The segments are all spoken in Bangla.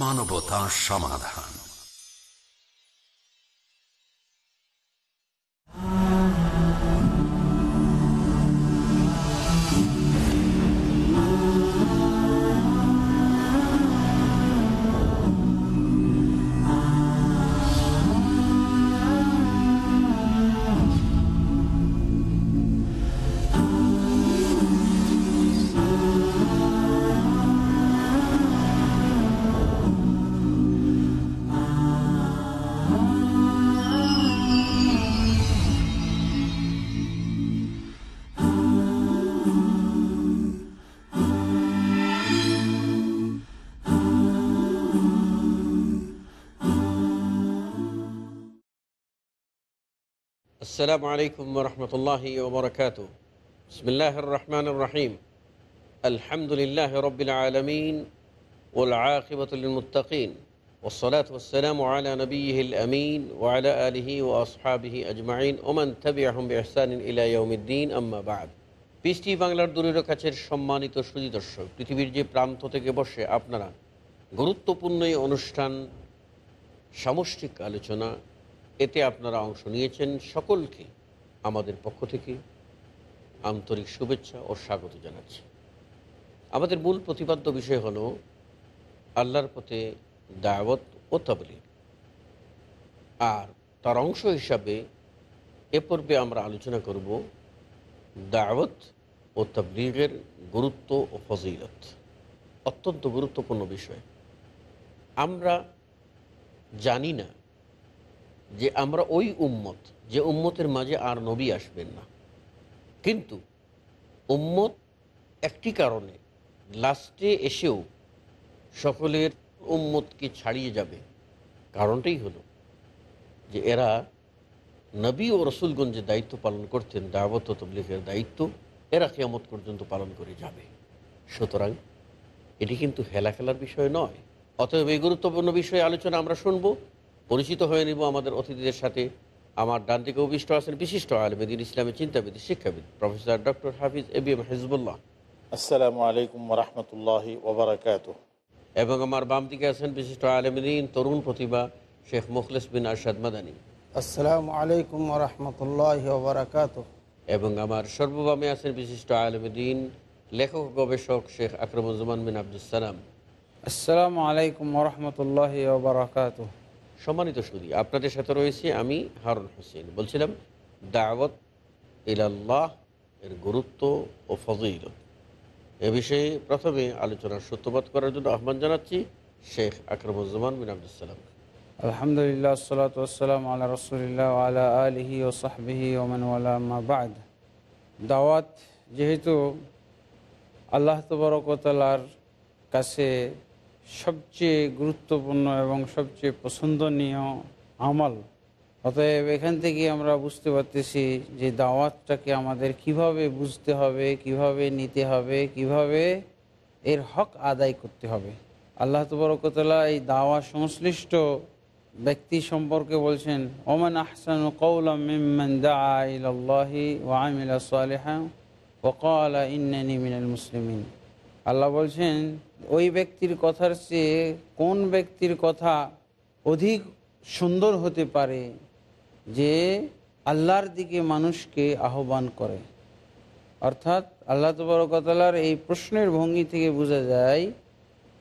মানবতা সমাধান। السلام عليكم ورحمة الله وبركاته بسم الله الرحمن الرحيم الحمد لله رب العالمين والعاقبة للمتقين والصلاة والسلام على نبيه الأمين وعلى آله وأصحابه أجمعين ومن تبعهم بإحسان إلى يوم الدين أما بعد পিসটি বাংলার দূরের কাছের সম্মানিত সুদী দর্শক পৃথিবীর যে প্রান্ত থেকে বসে আপনারা গুরুত্বপূর্ণ এই অনুষ্ঠান সামষ্টিক আলোচনা এতে আপনারা অংশ নিয়েছেন সকলকে আমাদের পক্ষ থেকে আন্তরিক শুভেচ্ছা ও স্বাগত জানাচ্ছি। আমাদের মূল প্রতিপাদ্য বিষয় হলো, আল্লাহর পথে দায়াবত ও তবলিগ। আর তার অংশ হিসাবে এ পর্বে আমরা আলোচনা করব দায়াবত ও তবলিগের গুরুত্ব ও ফজিলত। অত্যন্ত গুরুত্বপূর্ণ বিষয়। আমরা জানি না যে আমরা ওই উম্মত, যে উম্মতের মাঝে আর নবী আসবেন না। কিন্তু উম্মত একটি কারণে লাস্টে এসেও সকলের উম্মতকে ছাড়িয়ে যাবে। কারণটাই হলো যে এরা নবী ও রসুলগঞ্জ দায়িত্ব পালন করতেন, দাওয়াত তবলিগের দায়িত্ব এরা কেমত পর্যন্ত পালন করে যাবে। সুতরাং এটি কিন্তু হেলা খেলার বিষয় নয়, অতএব এই গুরুত্বপূর্ণ বিষয়ে আলোচনা আমরা শুনব। পরিচিত হয়ে নিব আমাদের অতিথিদের সাথে। আমার ডান দিকে অভিষ্ট আছেন বিশিষ্ট আলমেদিন ইসলামের চিন্তাবিদ শিক্ষাবিদ professor doctor Hafiz A B M Hizbullah. আসসালামু আলাইকুম রহমতুল্লাহি ওবরাকাত এবং আমার বাম দিকে আছেন বিশিষ্ট আলমদিন তরুণ প্রতিভা শেখ মুখলেস বিন আরশাদ মাদানী। আসসালামু আলাইকুম রহমতুল্লাহ বারাকাত এবং আমার সর্ববামে আছেন বিশিষ্ট আলমদিন লেখক গবেষক শেখ আকরমুজ্জামান বিন আব্দুল সালাম। আসসালামু আলাইকুম রহমতুল্লাহ বারাকাত সম্মানিত সুদী আপনাদের সাথে রয়েছে আমি হারুন হোসেন। বলছিলাম, দাওয়াত ইলাল্লাহ এর গুরুত্ব ও ফজিলত। এ বিষয়ে প্রথমে আলোচনার সত্যবাদ করার জন্য আহ্বান জানাচ্ছি শেখ আকরমুজ্জামান বিন আব্দুলসালাম আলহামদুলিল্লাহ আলা ও সাহবিহি দাওয়াত যেহেতু আল্লাহ তবরকতালার কাছে সবচেয়ে গুরুত্বপূর্ণ এবং সবচেয়ে পছন্দনীয় আমল। অতএব এখান থেকে আমরা বুঝতে পারতেছি যে দাওয়াতটাকে আমাদের কীভাবে বুঝতে হবে, কীভাবে নিতে হবে, কীভাবে এর হক আদায় করতে হবে। আল্লাহ তবরকতলা এই দাওয়া সংশ্লিষ্ট ব্যক্তি সম্পর্কে বলছেন, ওমান আহসান কৌলাম মিম্মান দাআ ইলাল্লাহি ওয়া আমিলা সালিহা ওয়া ক্বালা ইন্নানি মিনাল মুসলিমিন। আল্লাহ বলছেন ওই ব্যক্তির কথার চেয়ে কোন ব্যক্তির কথা অধিক সুন্দর হতে পারে যে আল্লাহর দিকে মানুষকে আহ্বান করে? অর্থাৎ আল্লাহ তবরকতালার এই প্রশ্নের ভঙ্গি থেকে বোঝা যায়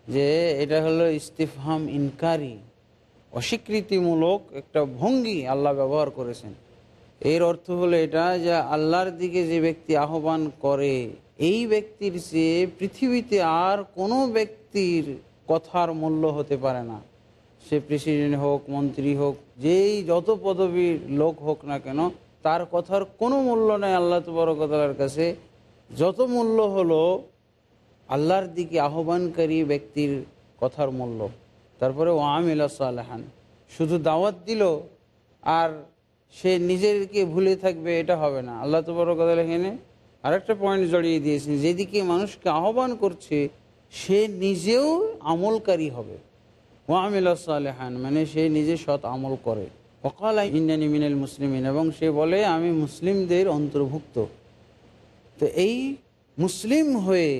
যে এটা হলো ইস্তিফহাম ইনকারি, অস্বীকৃতিমূলক একটা ভঙ্গি আল্লাহ ব্যবহার করেছেন। এর অর্থ হলো এটা যে আল্লাহর দিকে যে ব্যক্তি আহ্বান করে এই ব্যক্তির চেয়ে পৃথিবীতে আর কোনো ব্যক্তির কথার মূল্য হতে পারে না। সে প্রেসিডেন্ট হোক, মন্ত্রী হোক, যেই যত পদবীর লোক হোক না কেন, তার কথার কোনো মূল্য নেই আল্লাহ তবরকতার কাছে। যত মূল্য হলো, আল্লাহর দিকে আহ্বানকারী ব্যক্তির কথার মূল্য। তারপরে ওয়ামিলা সালেহান, শুধু দাওয়াত দিল আর সে নিজেরকে ভুলে থাকবে, এটা হবে না। আল্লাহ তবরকতাল এখানে আরেকটা পয়েন্ট জড়িয়ে দিয়েছেন, যেদিকে মানুষকে আহ্বান করছে, সে নিজেও আমলকারী হবে। ওয়ামিলা সালেহান মানে সে নিজে সৎ আমল করে। অকাল ইন্ডানি মিনাল মুসলিমিন, এবং সে বলে, আমি মুসলিমদের অন্তর্ভুক্ত। তো এই মুসলিম হয়ে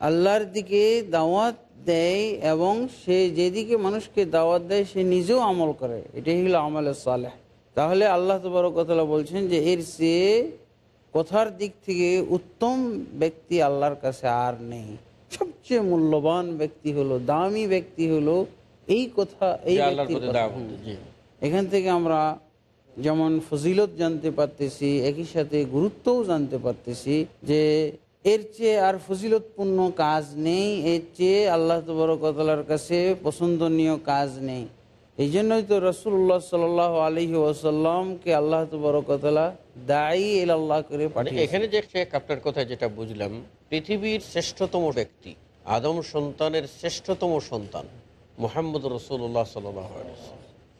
আল্লাহর দিকে দাওয়াত দেয়, এবং সে যেদিকে মানুষকে দাওয়াত দেয়, সে নিজেও আমল করে। এটাই হলো আমল সালেহ। তাহলে আল্লাহ তবরকতলা বলছেন যে, এর চেয়ে কথার দিক থেকে উত্তম ব্যক্তি আল্লাহর কাছে আর নেই। সবচেয়ে মূল্যবান ব্যক্তি হলো দামি ব্যক্তি হলো এই কথা এই এখান থেকে আমরা যেমন ফজিলত জানতে পারতেছি একই সাথে গুরুত্বও জানতে পারতেছি যে এর চেয়ে আর ফজিলতপূর্ণ কাজ নেই এর চেয়ে আল্লাহ তবরকতলার কাছে পছন্দনীয় কাজ নেই। এই জন্যই তো রসুল্লাহ সাল আলহি ওসাল্লামকে আল্লাহ তবরকতলা দায়ী এল আল্লাহ করে মানে পাঠিয়ে এখানে যে শেখ আপনার কথায় যেটা বুঝলাম পৃথিবীর শ্রেষ্ঠতম ব্যক্তি আদম সন্তানের শ্রেষ্ঠতম সন্তান মোহাম্মদ রসুল্লাহ সাল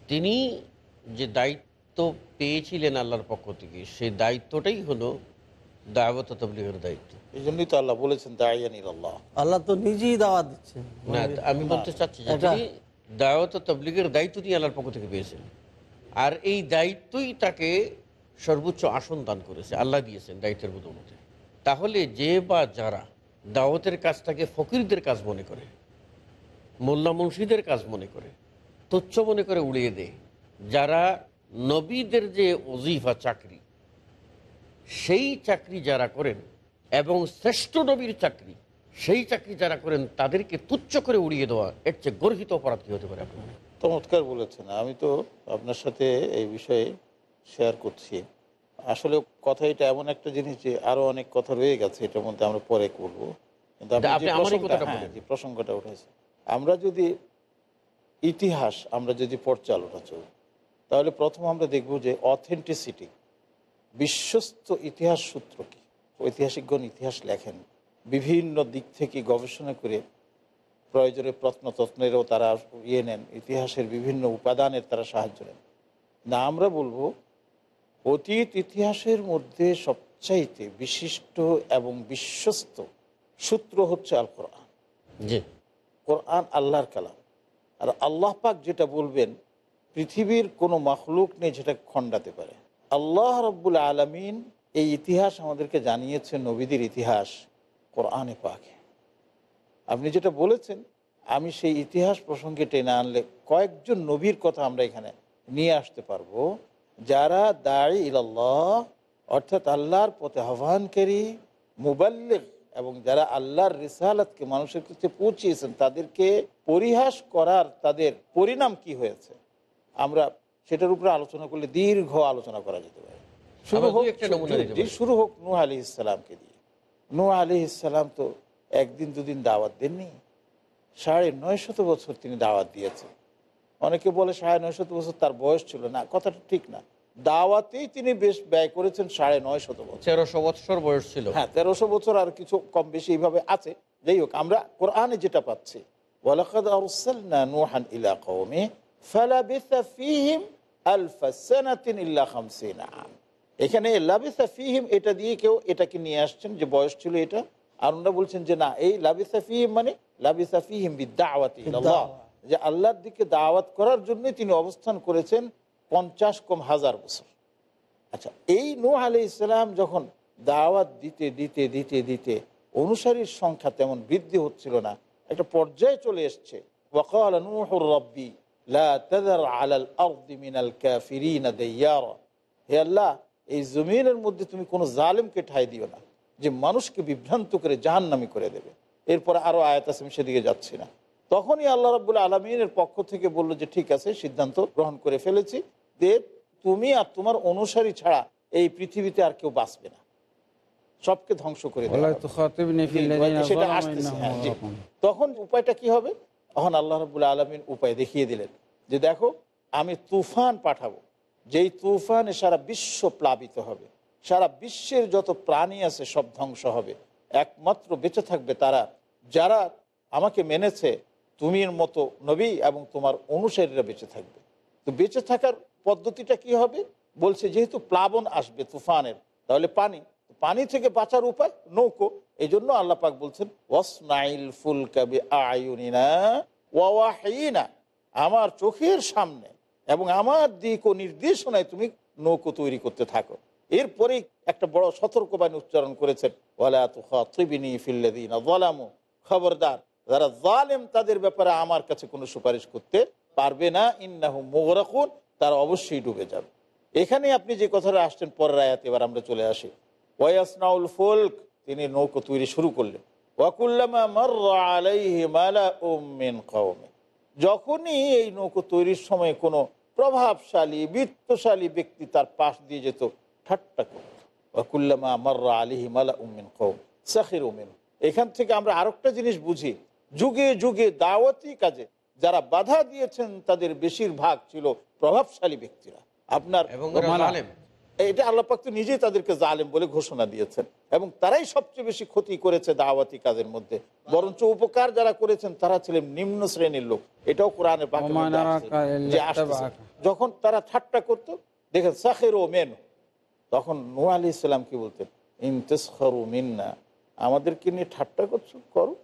তিনি যে দায়িত্ব পেয়েছিলেন আল্লাহর পক্ষ থেকে সেই দায়িত্বটাই হলো দাওয়াত তবলিগের দায়িত্ব। এই জন্যই তো আল্লাহ বলেছেন দায়ানিল আল্লাহ আল্লাহ তো নিজেই দাওয়াত দিচ্ছেন। না আমি বলতে চাচ্ছি যে এটা- তিনি দাওয়াত তবলিগের দায়িত্ব তিনি আল্লাহর পক্ষ থেকে পেয়েছেন। আর এই দায়িত্বই তাকে সর্বোচ্চ আসন দান করেছে, আল্লাহ দিয়েছেন দায়িত্বের বদৌলতে। তাহলে যে বা যারা দাওয়াতের কাজটাকে ফকিরদের কাজ মনে করে, মোল্লা মুন্সিদের কাজ মনে করে, তুচ্ছ মনে করে উড়িয়ে দেয়, যারা নবীদের যে অজিফা চাকরি, সেই চাকরি যারা করেন এবং শ্রেষ্ঠ নবীর চাকরি সেই চাকরি যারা করেন তাদেরকে তুচ্ছ করে উড়িয়ে দেওয়া এর চেয়ে গর্হিত অপরাধ কি হতে পারে আপনার? চমৎকার বলেছেন। আমি তো আপনার সাথে এই বিষয়ে শেয়ার করছি। আসলে কথা এটা এমন একটা জিনিস যে আরও অনেক কথা রয়ে গেছে এটার মধ্যে আমরা পরে করব। কিন্তু হ্যাঁ। যে প্রসঙ্গটা উঠেছে। আমরা যদি ইতিহাস আমরা যদি পর্যালোচনা চলি তাহলে প্রথম আমরা দেখব যে অথেন্টিসিটি বিশ্বস্ত ইতিহাস সূত্র কি? ঐতিহাসিকগণ ইতিহাস লেখেন। বিভিন্ন দিক থেকে গবেষণা করে প্রয়োজনে প্রত্নতত্নেরও তারা ইয়ে নেন ইতিহাসের বিভিন্ন উপাদানের তারা সাহায্য নেন। না আমরা বলব অতীত ইতিহাসের মধ্যে সবচাইতে বিশিষ্ট এবং বিশ্বস্ত সূত্র হচ্ছে আল কোরআন জি। কোরআন আল্লাহর কালাম। আর আল্লাহ পাক যেটা বলবেন পৃথিবীর কোনো মাখলুক নেই যেটা খণ্ডাতে পারে। আল্লাহ রব্বুল আলমিন এই ইতিহাস আমাদেরকে জানিয়েছে নবীদের ইতিহাস। কোরআনে পাকে। আপনি যেটা বলেছেন আমি সেই ইতিহাস প্রসঙ্গে টেনে আনলে কয়েকজন নবীর কথা আমরা এখানে নিয়ে আসতে পারব। যারা দায়ী ইলাল্লাহ অর্থাৎ আল্লাহর পথে আহ্বানকারী মুবাল্লিগ এবং যারা আল্লাহর রিসালাতকে মানুষের কাছে পৌঁছিয়েছেন তাদেরকে পরিহাস করার তাদের পরিণাম কি হয়েছে? আমরা সেটার উপরে আলোচনা করলে দীর্ঘ আলোচনা করা যেতে পারে। শুরু হোক। শুরু হোক নূহ আলি ইসলামকে দিয়ে। নূহ আলি ইসলাম তো একদিন দুদিন দাওয়াত দেননি। সাড়ে নয় শত বছর তিনি দাওয়াত দিয়েছেন। অনেকে বলে সাড়ে নয় শত বছর তার বয়স ছিল না কথাটা ঠিক না। দাওয়াতেই তিনি বেশ ব্যয় করেছেন সাড়ে নয় শত বছর। তেরোশো বৎসর বয়স ছিল। হ্যাঁ তেরোশো বছর আর কিছু কম বেশি এইভাবে আছে। যাই হোক আমরা কোরআনে যেটা পাচ্ছি ইলা এখানে লাবিসা ফিহিম এটা দিয়ে কেউ এটাকে নিয়ে আসছেন যে বয়স ছিল এটা। আর ওনারা বলছেন যে না এই লাবিসা ফিহিম মানে লাবিসা ফিহিম বিদ্দাওয়াতি যে আল্লাহর দিকে দাওয়াত করার জন্যই তিনি অবস্থান করেছেন পঞ্চাশ কম হাজার বছর। আচ্ছা এই নূহ আলি ইসলাম যখন দাওয়াত দিতে দিতে দিতে দিতে অনুসারীর সংখ্যা তেমন বৃদ্ধি হচ্ছিল না একটা পর্যায়ে চলে এসছে। ওয়াকাল নূহুর রব্বি লা তাদার আলাল আরদি মিনাল কাফিরিনা দাইয়ারা। হে আল্লাহ এই জমিনের মধ্যে তুমি কোনো জালেমকে ঠাই দিও না যে মানুষকে বিভ্রান্ত করে জাহান্নামি করে দেবে। এরপরে আরও আয়াত আছে আমি সেদিকে যাচ্ছি না। তখনই আল্লাহ রাবুল আলমিনের পক্ষ থেকে বলল যে ঠিক আছে সিদ্ধান্ত গ্রহণ করে ফেলেছি যে তুমি আর তোমার অনুসারী ছাড়া এই পৃথিবীতে আর কেউ বাঁচবে না। সবকে ধ্বংস করে সেটা আসতেছে, হ্যাঁ। তখন উপায়টা কি হবে? তখন আল্লাহ রবুল আলমিন উপায় দেখিয়ে দিলেন যে দেখো আমি তুফান পাঠাবো যেই তুফানে সারা বিশ্ব প্লাবিত হবে, সারা বিশ্বের যত প্রাণী আছে সব ধ্বংস হবে। একমাত্র বেঁচে থাকবে তারা, যারা আমাকে মেনেছে, তুমির মতো নবী এবং তোমার অনুসারীরা বেঁচে থাকবে। তো বেঁচে থাকার পদ্ধতিটা কি হবে? বলছে যেহেতু প্লাবন আসবে তুফানের, তাহলে পানি পানি থেকে বাঁচার উপায় নৌকো। এই জন্য আল্লাপাক বলছেন, ওয়াসনাইল ফুল কাবি আয়ুনিনা ওয়াহিনা আমার চোখের সামনে এবং আমার দিক ও নির্দেশনায় তুমি নৌকো তৈরি করতে থাকো। এরপরেই একটা বড় সতর্কবাণী উচ্চারণ করেছেন খবরদার, যারা জালেম, তাদের ব্যাপারে আমার কাছে কোনো সুপারিশ করতে পারবে না। ইন্নাহু মোগরাকুন, তারা অবশ্যই ডুবে যাবে। এখানে আপনি যে কথাটা আসছেন পরের আয়াত, এবার আমরা চলে আসি। ওয়াসনাউল ফোল্ক, তিনি নৌকো তৈরি শুরু করলেন। যখনই এই নৌকো তৈরির সময় কোনো প্রভাবশালী বৃত্তশালী ব্যক্তি তার পাশ দিয়ে যেত। ঠাট্টা করত। ওয়াকুল্লামা মাররা আলিহি মালা উমিন কৌম সাখির উমিন এখান থেকে আমরা আরেকটা জিনিস বুঝি। যুগে যুগে দাওয়াতি কাজে যারা বাধা দিয়েছেন তাদের বেশিরভাগ ছিল প্রভাবশালী ব্যক্তিরা। আপনার এবং। এটা আল্লাপাক তো নিজেই তাদেরকে জালেম বলে ঘোষণা দিয়েছেন এবং তারাই সবচেয়ে বেশি ক্ষতি করেছে দাওয়াতি কাজের মধ্যে। বরঞ্চ উপকার যারা করেছেন তারা ছিলেন নিম্ন শ্রেণির লোক। এটাও কোরআনে যখন তারা ঠাট্টা করতো দেখেন সাখের ও মেন। তখন নুয়া আলি ইসলাম কি বলতেন? ইমতেসর ও মিন্না। আমাদেরকে নিয়ে ঠাট্টা করছ? করো।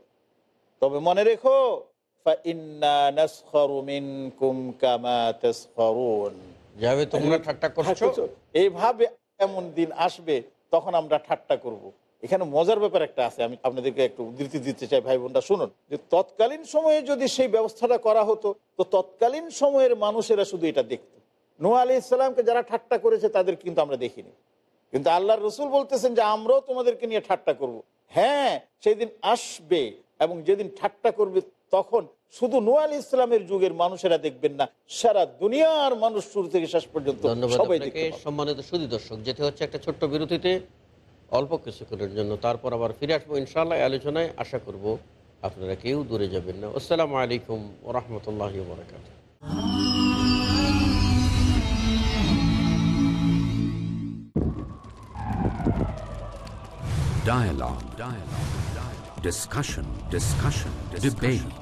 তবে মনে রেখো ইন্না কামা তেসরুন যাবে তোমরা ঠাট্টা করছ করছ। এইভাবে এমন দিন আসবে তখন আমরা ঠাট্টা করব। এখানে মজার ব্যাপার একটা আছে আমি আপনাদেরকে একটু উদ্ধৃতি দিতে চাই ভাই বোনরা শুনুন যে তৎকালীন সময়ে যদি সেই ব্যবস্থাটা করা হতো তো তৎকালীন সময়ের মানুষেরা শুধু এটা দেখত নু আলি ইসলামকে যারা ঠাট্টা করেছে তাদের কিন্তু আমরা দেখিনি কিন্তু আল্লাহর রসুল বলতেছেন যে আমরাও তোমাদেরকে নিয়ে ঠাট্টা করব। হ্যাঁ সেই দিন আসবে এবং যেদিন ঠাট্টা করবে তখন শুধু নোয়াল ইসলামের যুগের মানুষেরা দেখবেন না সারা দুনিয়ার মানুষ শুরু থেকে শেষ পর্যন্ত সবাই। সম্মানিত সুদী দর্শক যেতে হচ্ছে একটা ছোট্ট বিরতিতে অল্প কিছুক্ষণের জন্য তারপর আবার ফিরে আসব ইনশাল্লাহ আলোচনায় আশা করব আপনারা কেউ দূরে যাবেন না আসসালামু আলাইকুম ওরহমতুল্লাহ বরাকাত Dialogue. Dialogue. Dialogue. Discussion. Discussion. Debate.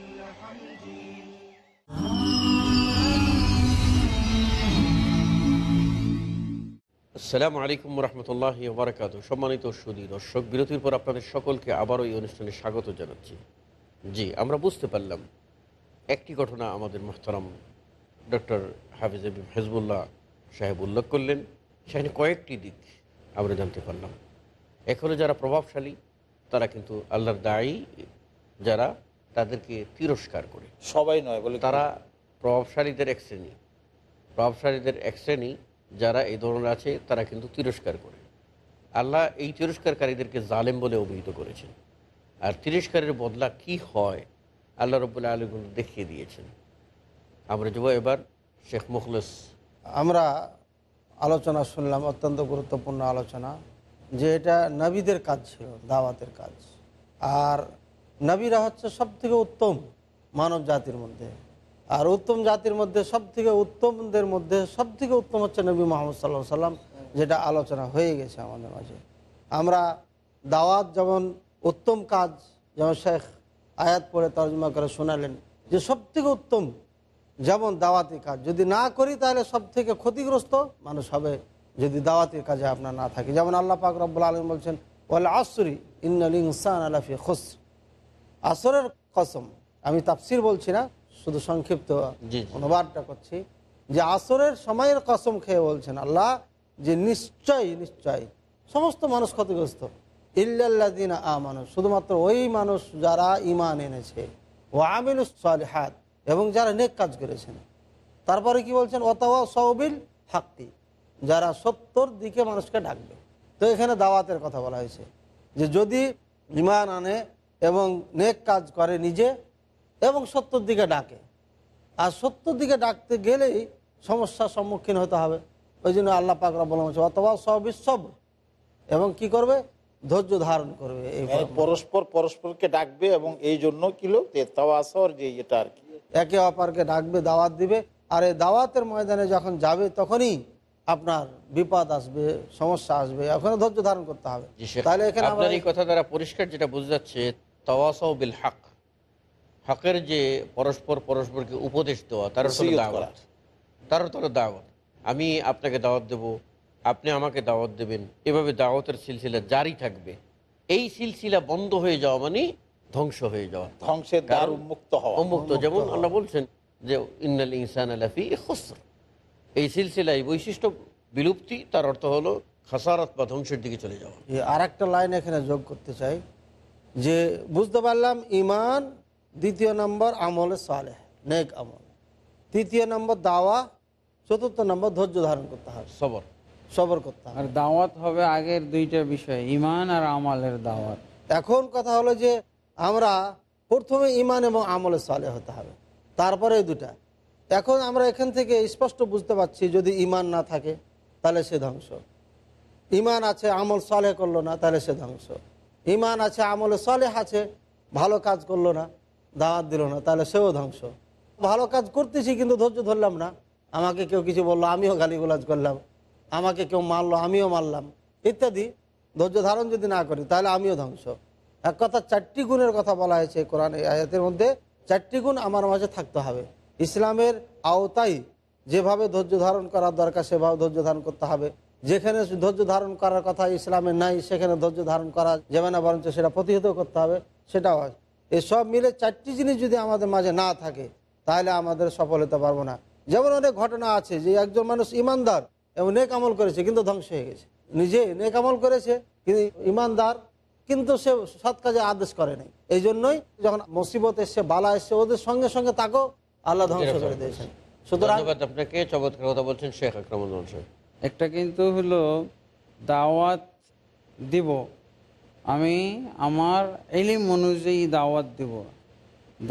আসসালামু আলাইকুম রহমতুল্লাহ বারকাত সম্মানিত সুদী দর্শক বিরতির পর আপনাদের সকলকে আবারও এই অনুষ্ঠানে স্বাগত জানাচ্ছি। জি আমরা বুঝতে পারলাম একটি ঘটনা আমাদের মোহতারাম ডক্টর হাফিজ হেজবুল্লাহ সাহেব উল্লেখ করলেন সেখানে কয়েকটি দিক আমরা জানতে পারলাম। হলো যারা প্রভাবশালী তারা কিন্তু আল্লাহর দায়ী যারা তাদেরকে তিরস্কার করে। সবাই নয় বলে তারা প্রভাবশালীদের এক শ্রেণি। প্রভাবশালীদের এক শ্রেণি যারা এই ধরনের আছে, তারা কিন্তু তিরস্কার করে। আল্লাহ এই তিরস্কারকারীদেরকে জালেম বলে অভিহিত করেছেন। আর তিরস্কারের বদলা কি হয়, আল্লাহ রবুল্লা আলম দেখিয়ে দিয়েছেন। আমরা যাব এবার শেখ মুখলেস। আমরা আলোচনা শুনলাম, অত্যন্ত গুরুত্বপূর্ণ আলোচনা, যে এটা নবীদের কাজ ছিল, দাওয়াতের কাজ। আর নবীরা হচ্ছে সব থেকে উত্তম মানব জাতির মধ্যে। আর উত্তম জাতির মধ্যে সব থেকে উত্তমদের মধ্যে সব থেকে উত্তম হচ্ছে নবী মোহাম্মদ সাল্লাহ সাল্লাম যেটা আলোচনা হয়ে গেছে আমাদের মাঝে। আমরা দাওয়াত যেমন উত্তম কাজ, যেমন শেখ আয়াত পড়ে তর্জমা করে শোনালেন, যে সব থেকে উত্তম যেমন দাওয়াতি কাজ। যদি না করি তাহলে সব থেকে ক্ষতিগ্রস্ত মানুষ হবে যদি দাওয়াতির কাজে আপনার না থাকে। যেমন আল্লাহ পাক রব্বুল আলম বলছেন, ওয়াল আসরি ইন্নাল ইনসান আলাফি খস আসরের কসম, আমি তাফসির বলছি না শুধু সংক্ষিপ্ত। অনুবাদটা করছি। যে আসরের সময়ের কসম খেয়ে বলছেন আল্লাহ যে নিশ্চয় নিশ্চয় সমস্ত মানুষ ক্ষতিগ্রস্ত। ইল্লাদিন আ মানুষ শুধুমাত্র ওই মানুষ যারা ইমান এনেছে। ও আমিনুস সালিহাত এবং যারা নেক কাজ করেছেন। তারপরে কি বলছেন? অতওয়া সৌবিল হাক্কি যারা সত্তর দিকে মানুষকে ডাকবে। তো এখানে দাওয়াতের কথা বলা হয়েছে। যে যদি ইমান আনে এবং নেক কাজ করে নিজে এবং সত্তর দিকে ডাকে। আর সত্তর দিকে ডাকতে গেলেই সমস্যার সম্মুখীন হতে হবে। ওই জন্য আল্লাহ পাকরা বলা হচ্ছে অথবা সবই সব এবং কি করবে? ধৈর্য ধারণ করবে এই মানে পরস্পর পরস্পরকে ডাকবে এবং এই জন্য কিলো তাওয়াসর যে এটা আর কি। একে অপরকে ডাকবে দাওয়াত দিবে। আর এই দাওয়াতের ময়দানে যখন যাবে তখনই আপনার বিপদ আসবে সমস্যা আসবে। ওখানে ধৈর্য ধারণ করতে হবে। তাহলে এখানে আমরা আপনার এই কথা দ্বারা পরিষ্কার যেটা বোঝা যাচ্ছে তাওয়াসাও বিল হক। হকের যে পরস্পর পরস্পরকে উপদেশ দেওয়া তার দাওয়াত। তার হলো দাওয়াত। আমি আপনাকে দাওয়াত দেব আপনি আমাকে দাওয়াত দেবেন। এভাবে দাওয়াতের সিলসিলা জারি থাকবে। এই সিলসিলা বন্ধ হয়ে যাওয়া মানে ধ্বংস হয়ে যাওয়া। ধ্বংসের দ্বার উন্মুক্ত হওয়া। উন্মুক্ত। যেমন আল্লাহ বলছেন যে ইন্নাল ইনসান আলাফি খুসর। এই সিলসিলা এই বৈশিষ্ট্য বিলুপ্তি তার অর্থ হলো খাসারত বা ধ্বংসের দিকে চলে যাওয়া। আর একটা লাইন এখানে যোগ করতে চাই যে বুঝতে পারলাম ইমান দ্বিতীয় নম্বর আমলে সালেহ নেক আমল। তৃতীয় নম্বর দাওয়া চতুর্থ নম্বর ধৈর্য ধারণ করতে হবে। সবর। সবর করতে হবে। আর দাওয়াত হবে আগের দুইটা বিষয় ইমান আর আমলের দাওয়াত। এখন কথা হলো যে আমরা প্রথমে ইমান এবং আমলে সালে হতে হবে। তারপরে এই দুটা এখন আমরা এখান থেকে স্পষ্ট বুঝতে পারছি যদি ইমান না থাকে তাহলে সে ধ্বংস। ইমান আছে আমল সালে করল না তাহলে সে ধ্বংস। ইমান আছে আমলে সালে আছে ভালো কাজ করল না দাওয়াত দিল না, তাহলে সেও ধ্বংস। ভালো কাজ করতেছি কিন্তু ধৈর্য ধরলাম না। আমাকে কেউ কিছু বলল, আমিও গালিগুলাজ করলাম। আমাকে কেউ মারলো, আমিও মারলাম। ইত্যাদি। ধৈর্য ধারণ যদি না করি, তাহলে আমিও ধ্বংস। এক কথা, চারটি গুণের কথা বলা হয়েছে কোরআন আয়াতের মধ্যে। চারটি গুণ আমার মাঝে থাকতে হবে। ইসলামের আওতায় যেভাবে ধৈর্য ধারণ করার দরকার, সেভাবে ধৈর্য ধারণ করতে হবে। যেখানে ধৈর্য ধারণ করার কথা ইসলামে নাই, সেখানে ধৈর্য ধারণ করা যাবে না, বরঞ্চ সেটা প্রতিহত করতে হবে। সেটাও এসব মিলে চারটি জিনিস যদি আমাদের মাঝে না থাকে তাহলে আমাদের সফল হতে পারব না। যেমন অনেক ঘটনা আছে যে একজন মানুষ ইমানদার এবং নেক আমল করেছে কিন্তু ধ্বংস হয়ে গেছে। নিজে নেক আমল করেছে কিন্তু ইমানদার কিন্তু সে সৎ কাজে আদেশ করে নাই। এই জন্যই যখন মুসিবত এসছে বালা এসছে ওদের সঙ্গে সঙ্গে তাকেও আল্লাহ ধ্বংস করে দিয়েছেন। সুতরাং ধন্যবাদ আপনাকে চমৎকার কথা বলছেন শেখ একটা কিন্তু হলো দাওয়াত দিব। আমি আমার এলিম অনুযায়ী দাওয়াত দিব।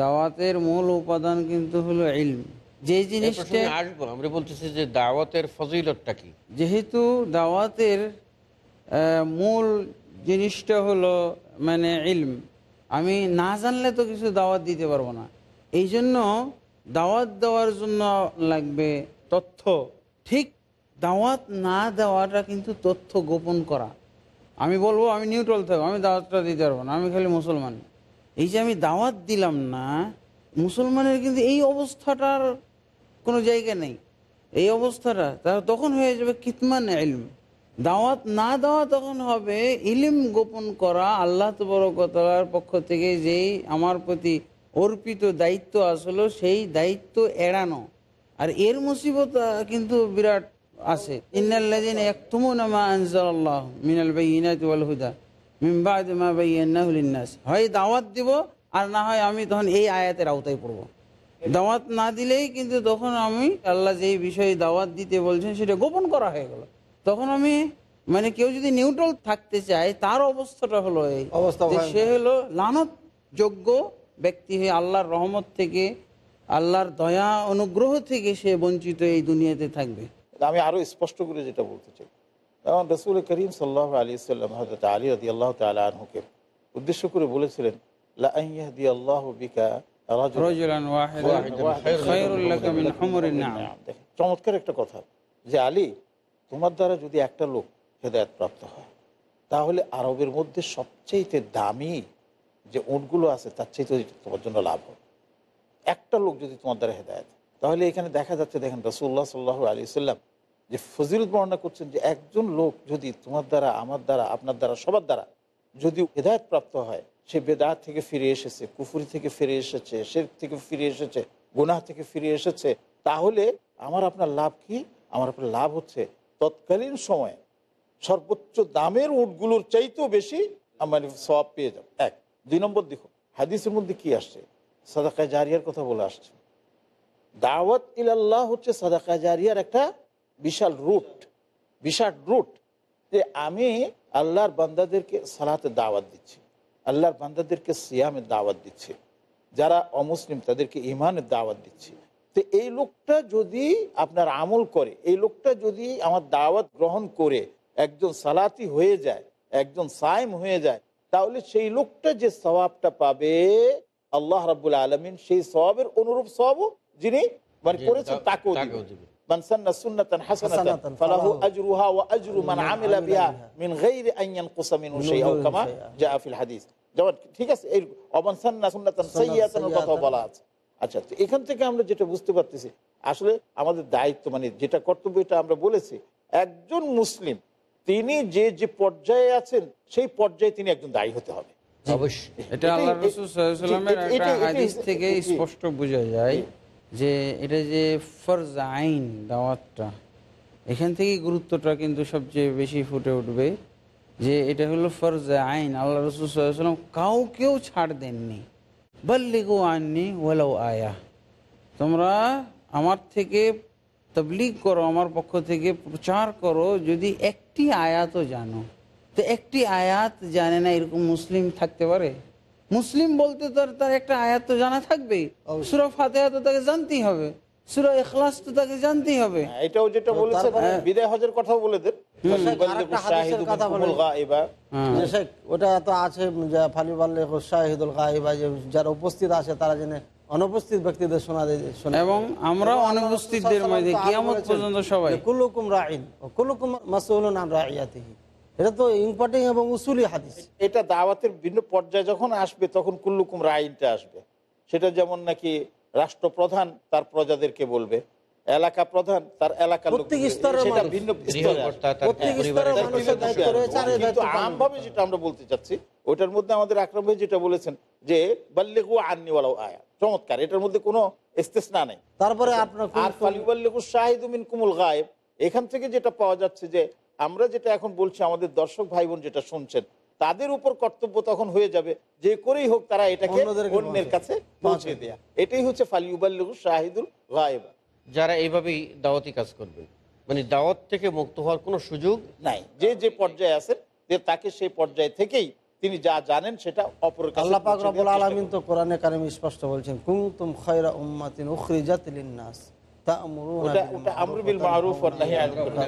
দাওয়াতের মূল উপাদান কিন্তু হলো ইলম। যে জিনিসটা আসব আমরা বলতেছি যে দাওয়াতের ফজিলতটা কি? যেহেতু দাওয়াতের মূল জিনিসটা হলো মানে ইলম। আমি না জানলে তো কিছু দাওয়াত দিতে পারব না। এই জন্য দাওয়াত দেওয়ার জন্য লাগবে তথ্য। ঠিক দাওয়াত না দেওয়াটা কিন্তু তথ্য গোপন করা। আমি বলব, আমি নিউট্রাল থাকব, আমি দাওয়াতটা দিতে পারব না, আমি খালি মুসলমান। এই যে আমি দাওয়াত দিলাম না, মুসলমানের কিন্তু এই অবস্থাটার কোনো জায়গা নেই। এই অবস্থাটা, তার তখন হয়ে যাবে কিতমান ইলম। দাওয়াত না দেওয়া তখন হবে ইলিম গোপন করা, আল্লাহ তবরকতার পক্ষ থেকে যেই আমার প্রতি অর্পিত দায়িত্ব আসলো, সেই দায়িত্ব এড়ানো। আর এর মুসিবত কিন্তু বিরাট আছে। ইন্নাল্লাযিন ইয়াকতুমুনা মা আনজালাল্লাহু মিনাল বায়িনাতি ওয়াল হুদা। মিন বা'দি মা বায়্যানাহু লিন-নাস। হয় দাওয়াত দিব আর না হয় আমি তখন এই আয়াতের আওতায় পড়ব। দাওয়াত না দিলেই কিন্তু তখন আমি আল্লাহ যেই বিষয়ে দাওয়াত দিতে বলছেন সেটা গোপন করা হয়ে গেল। তখন আমি মানে কেউ যদি নিউট্রাল থাকতে চায় তার অবস্থাটা হলো এই অবস্থা সে হলো লানত যোগ্য ব্যক্তি হয়ে আল্লাহর রহমত থেকে আল্লাহর দয়া অনুগ্রহ থেকে সে বঞ্চিত এই দুনিয়াতে থাকবে। আমি আরও স্পষ্ট করে যেটা বলতে চাই। যেমন রসুল করিম সাল্লাহ আলী সাল্লাম হজরত আলী আদি আল্লাহ তালা আনহুকে উদ্দেশ্য করে বলেছিলেন আল্লাহ বিকা চমৎকার একটা কথা যে আলী তোমার দ্বারা যদি একটা লোক হেদায়ত প্রাপ্ত হয় তাহলে আরবের মধ্যে সবচেয়ে দামি যে উটগুলো আছে তার চাইতে তোমার জন্য লাভ হবে। একটা লোক যদি তোমার দ্বারা হেদায়ত তাহলে এখানে দেখা যাচ্ছে দেখেন রসুল্লাহ সাল্লাহ আলী সাল্লাম যে ফজিলত বর্ণনা করছেন যে একজন লোক যদি তোমার দ্বারা, আমার দ্বারা, আপনার দ্বারা, সবার দ্বারা যদি হেদায়ত প্রাপ্ত হয়, সে বেদাত থেকে ফিরে এসেছে, কুফুরি থেকে ফিরে এসেছে শের থেকে ফিরে এসেছে, গুনাহ থেকে ফিরে এসেছে, তাহলে আমার আপনার লাভ কি? আমার আপনার লাভ হচ্ছে তৎকালীন সময়ে সর্বোচ্চ দামের উটগুলোর চাইতেও বেশি আমার সব পেয়ে যাবে। এক। দুই নম্বর দেখো, হাদিসের মধ্যে কি আসছে? সাদাকা জারিয়ার কথা বলে আসছে। দাওয়াত ইলাল্লাহ হচ্ছে সাদাকা জারিয়ার একটা বিশাল রুট বিশাল রুট যে আমি আল্লাহর বান্দাদেরকে সালাতে দাওয়াত দিচ্ছি আল্লাহর বান্দাদেরকে সিয়ামের দাওয়াত দিচ্ছি যারা অমুসলিম তাদেরকে ইমানের দাওয়াত দিচ্ছি তো এই লোকটা যদি আপনার আমল করে এই লোকটা যদি আমার দাওয়াত গ্রহণ করে একজন সালাতি হয়ে যায় একজন সাইম হয়ে যায় তাহলে সেই লোকটা যে স্বভাবটা পাবে আল্লাহ রাবুল আলমিন সেই সবাবের অনুরূপ সবও যিনি মানে করেছেন তাকেও দিবে। من سن سنة حسنة حسنة فله فله أجرها وأجر من عمل بها من غير أن ينقص منه من شيء أو غير كما شيء। جاء في الحديث যেমন ঠিক আছে এই অমান সান্না সুন্নাতান সাইয়াতান কথা সাইয়্যাতান। বলা আছে আচ্ছা তো এখান থেকে আমরা যেটা বুঝতে পারতেছি আসলে আমাদের দায়িত্ব মানে যেটা কর্তব্য এটা আমরা বলেছি একজন মুসলিম তিনি যে যে পর্যায়ে আছেন সেই পর্যায়ে তিনি একজন দায়ী হতে হবে অবশ্যই এটা এটাই- আল্লাহ রসুল সাল্লামের এটাই- একটা এটাই- হাদিস এটাই- থেকে জি। স্পষ্ট বোঝা যায় যে এটা যে ফরজ আইন দাওয়াতটা, এখান থেকেই গুরুত্বটা কিন্তু সবচেয়ে বেশি ফুটে উঠবে যে এটা হলো ফরজ আইন। আল্লাহ রসুল সাল্লাম কাউকেও ছাড় দেননি। বল্লিগু আননি ওলাও আয়া। তোমরা আমার থেকে তবলিগ করো, আমার পক্ষ থেকে প্রচার করো, যদি একটি আয়াতও জানো। তো একটি আয়াত জানে না এরকম মুসলিম থাকতে পারে? মুসলিম বলতে তো তার একটা আয়াত তো জানা থাকবেই সুরা ফাতেহা তো তাকে জানতেই হবে। সুরা এখলাস তো তাকে জানতেই হবে। হ্যাঁ, এটাও যেটা বলেছেন বিদায় হজের কথাও বলে দেন। কথা হ্যাঁ। ওটা তো আছে যারা উপস্থিত আছে তারা জেনে অনুপস্থিত ব্যক্তিদের শোনা দেয় শোনা এবং আমরা অনুপস্থিতদের কিয়ামত পর্যন্ত সবাই। রাইন মাসউলুন আন রাইয়াতিহি। এটা তো ইম্পর্টেন্ট এবং উসুলি হাদিস। এটা দাওয়াতের ভিন্ন পর্যায়ে যখন আসবে তখন কুল্লুকুম রাইনটা আসবে। সেটা যেমন নাকি রাষ্ট্রপ্রধান তার প্রজাদেরকে বলবে এলাকা প্রধান তার এলাকার প্রত্যেক স্তরের। ভিন্ন আমভাবে যেটা আমরা বলতে চাচ্ছি ওটার মধ্যে আমাদের আকরাম ভাই যেটা বলেছেন যে বাল্লেগু আন্নিওয়ালাও আয়া। চমৎকার এটার মধ্যে কোনো ইস্তেসনা নেই। তারপরে আপনার আর কুল্লুকুম- ফালিবাল্লেগু শাহিদু মিন কুমুল গায়েব। এখান থেকে যেটা পাওয়া যাচ্ছে যে আমরা যেটা এখন বলছি আমাদের দর্শক ভাই বোন যেটা শুনছেন তাদের উপর কর্তব্য তখন হয়ে যাবে যে করেই হোক তারা এটাকে অন্যের কাছে পৌঁছে দেয়া। এটাই হচ্ছে ফালিউবাল্লেগু শাহিদুল গায়েবা। যারা এইভাবেই দাওয়াতি কাজ করবেন মানে দাওয়াত থেকে মুক্ত হওয়ার কোনো সুযোগ নাই। যে যে পর্যায়ে আছেন যে তাকে সেই পর্যায় থেকেই তিনি যা জানেন সেটা অপর আল্লাহ পাক রব্বুল আলামিন তো কোরআনে কারিম স্পষ্ট বলছেন কুনতুম খায়রা উম্মাতিন উখরিজাত লিন-নাস তা'মুরুনা বিল মা'রুফ ওয়া নাহি আনিল।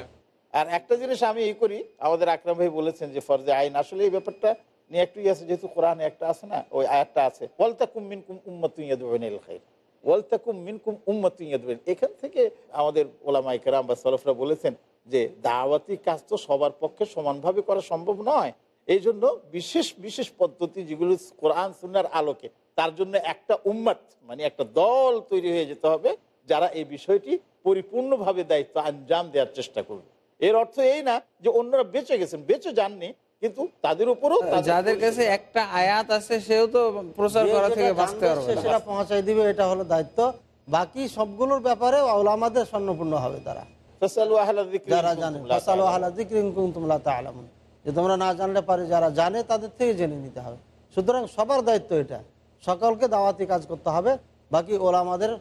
আর একটা জিনিস আমি এই করি, আমাদের আকরাম ভাই বলেছেন যে ফরজে আইন, আসলে এই ব্যাপারটা নিয়ে একটু আছে, যেহেতু কোরআনে একটা আছে না, ওই আয়াতটা আছে, ওয়ালতাকুম মিনকুম উম্মাতুন ইয়াদউনা ইলাল খাইর, ওয়ালতাকুম মিনকুম উম্মাতুন ইয়াদউনা এখান থেকে আমাদের ওলামায়ে কেরাম বা সলফরা বলেছেন যে দাওয়াতি কাজ তো সবার পক্ষে সমানভাবে করা সম্ভব নয়, এই জন্য বিশেষ বিশেষ পদ্ধতি যেগুলো কোরআন সুন্নার আলোকে, তার জন্য একটা উম্মাত মানে একটা দল তৈরি হয়ে যেতে হবে, যারা এই বিষয়টি পরিপূর্ণভাবে দায়িত্ব আঞ্জাম দেওয়ার চেষ্টা করবে। এর অর্থ এই না যে অন্যরা বেঁচে গেছেন বেঁচে যাননি কিন্তু তাদের উপরও যাদের কাছে একটা আয়াত আছে সেও তো প্রচার করা থেকে বাঁচতে পারবে সেটা পৌঁছাই দিবে এটা হলো দায়িত্ব। বাকি সবগুলোর ব্যাপারে আমাদের স্বর্ণপূর্ণ হবে তারা। যারা জানে যে তোমরা না জানলে পারে যারা জানে তাদের থেকে জেনে নিতে হবে। সুতরাং সবার দায়িত্ব এটা। সকলকে দাওয়াতি কাজ করতে হবে বাকি আমাদের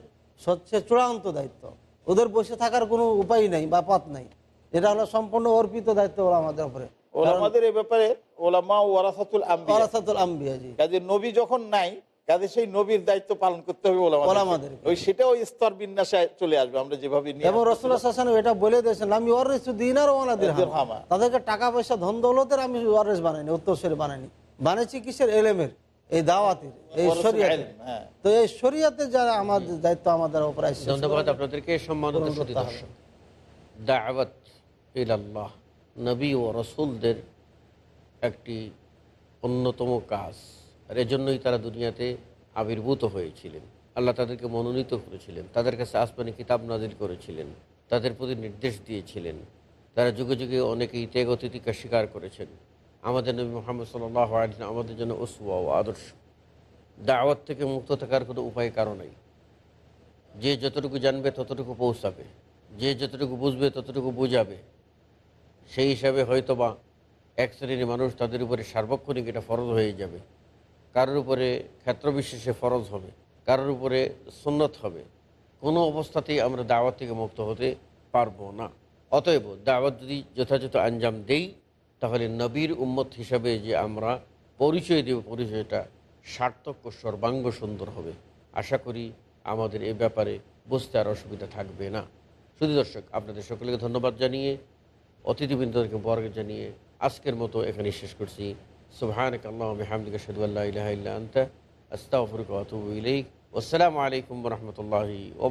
হচ্ছে চূড়ান্ত দায়িত্ব। ওদের বসে থাকার কোনো উপায় নেই বা পথ নেই। এটা হলো সম্পূর্ণ অর্পিত দায়িত্ব আমাদের উপরে। ওলামাদের এই ব্যাপারে ওলামা ওয়ারাসাতুল আম্বিয়া। ওরাসাতুল আম্বিয়া জি। কাজে নবী যখন নাই কাজে সেই নবীর দায়িত্ব পালন করতে হবে ওলামাদের। ওই সেটা ওই স্তর বিন্যাসে চলে আসবে আমরা যেভাবে নিয়ে এবং রসুল্লাহ হাসান এটা বলে দিয়েছেন আমি ওয়ারিস দিনার ওয়ালা দিরহাম। দিরহামা। তাদেরকে টাকা পয়সা ধন দৌলতের আমি ওয়ারিস বানাইনি উত্তরসূরি বানাইনি। বানাইছি কিসের? এলেমের এই দাওয়াতের এই হ্যাঁ। তো এই শরিয়াতে যারা আমাদের দায়িত্ব আমাদের উপর আসছে ধন্যবাদ আপনাদেরকে। দর্শক। দাওয়াত ইলাল্লাহ, নবী ও রসুলদের একটি অন্যতম কাজ। আর এজন্যই তারা দুনিয়াতে আবির্ভূত হয়েছিলেন। আল্লাহ তাদেরকে মনোনীত করেছিলেন, তাদের কাছে আসমানি কিতাব নাজিল করেছিলেন, তাদের প্রতি নির্দেশ দিয়েছিলেন। তারা যুগে যুগে অনেকে ত্যাগ তিতিকা স্বীকার করেছেন। আমাদের নবী মোহাম্মদ সাল্লাহ আলিন আমাদের জন্য ওসুয়া ও আদর্শ। দাওয়াত থেকে মুক্ত থাকার কোনো উপায় কারও নেই। যে যতটুকু জানবে ততটুকু পৌঁছাবে। যে যতটুকু বুঝবে ততটুকু বুঝাবে। সেই হিসাবে হয়তো বা এক শ্রেণির মানুষ তাদের উপরে সার্বক্ষণিক এটা ফরজ হয়ে যাবে। কারোর উপরে ক্ষেত্রবিশেষে ফরজ হবে, কারোর উপরে সুন্নত হবে। কোনো অবস্থাতেই আমরা দাওয়াত থেকে মুক্ত হতে পারব না। অতএব দাওয়াত যদি যথাযথ আঞ্জাম দেই, তাহলে নবীর উম্মত হিসাবে যে আমরা পরিচয় দেব, পরিচয়টা সার্থক ও সর্বাঙ্গ সুন্দর হবে। আশা করি আমাদের এ ব্যাপারে বুঝতে আর অসুবিধা থাকবে না। শুধু দর্শক, আপনাদের সকলকে ধন্যবাদ জানিয়ে অতিথিবৃন্দকে বর্গ জানিয়ে আজকের মতো এখানে শেষ করছি। সুবাহানক আল্লাহুম্মা বিহামদিকা আশহাদু আল্লা ইলাহা ইল্লা আতুব ওয়াসসালামু আলাইকুম রাহমাতুল্লাহি ওয়া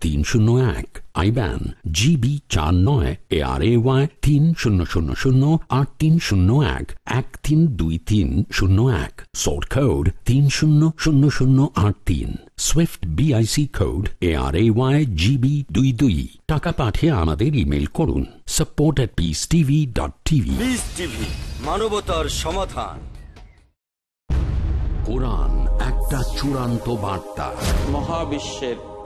তিন শূন্য এক আইব্যান জিবি চার নয় এ আর এ ওয়াই তিন শূন্য শূন্য শূন্য আট তিন শূন্য এক এক তিন দুই তিন শূন্য এক সোর্ট কোড তিন শূন্য শূন্য শূন্য আট তিন SWIFT BIC code A R A Y GB দুই দুই টাকা পাঠিয়ে আমাদের ইমেল করুন support at peace TV dot TV মানবতার সমাধান। কোরআন একটা চূড়ান্ত বার্তা। মহাবিশ্বের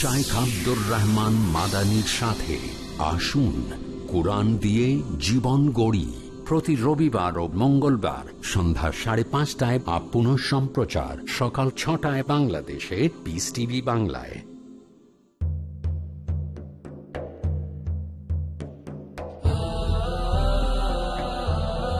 শাইখ আব্দুর রহমান মাদানির সাথে আসুন কোরআন দিয়ে জীবন গড়ি। প্রতি রবিবার ও মঙ্গলবার সন্ধ্যা সাড়ে পাঁচটায় বা পুনঃ সম্প্রচার সকাল ছটায় বাংলাদেশে পিস টিভি বাংলায়।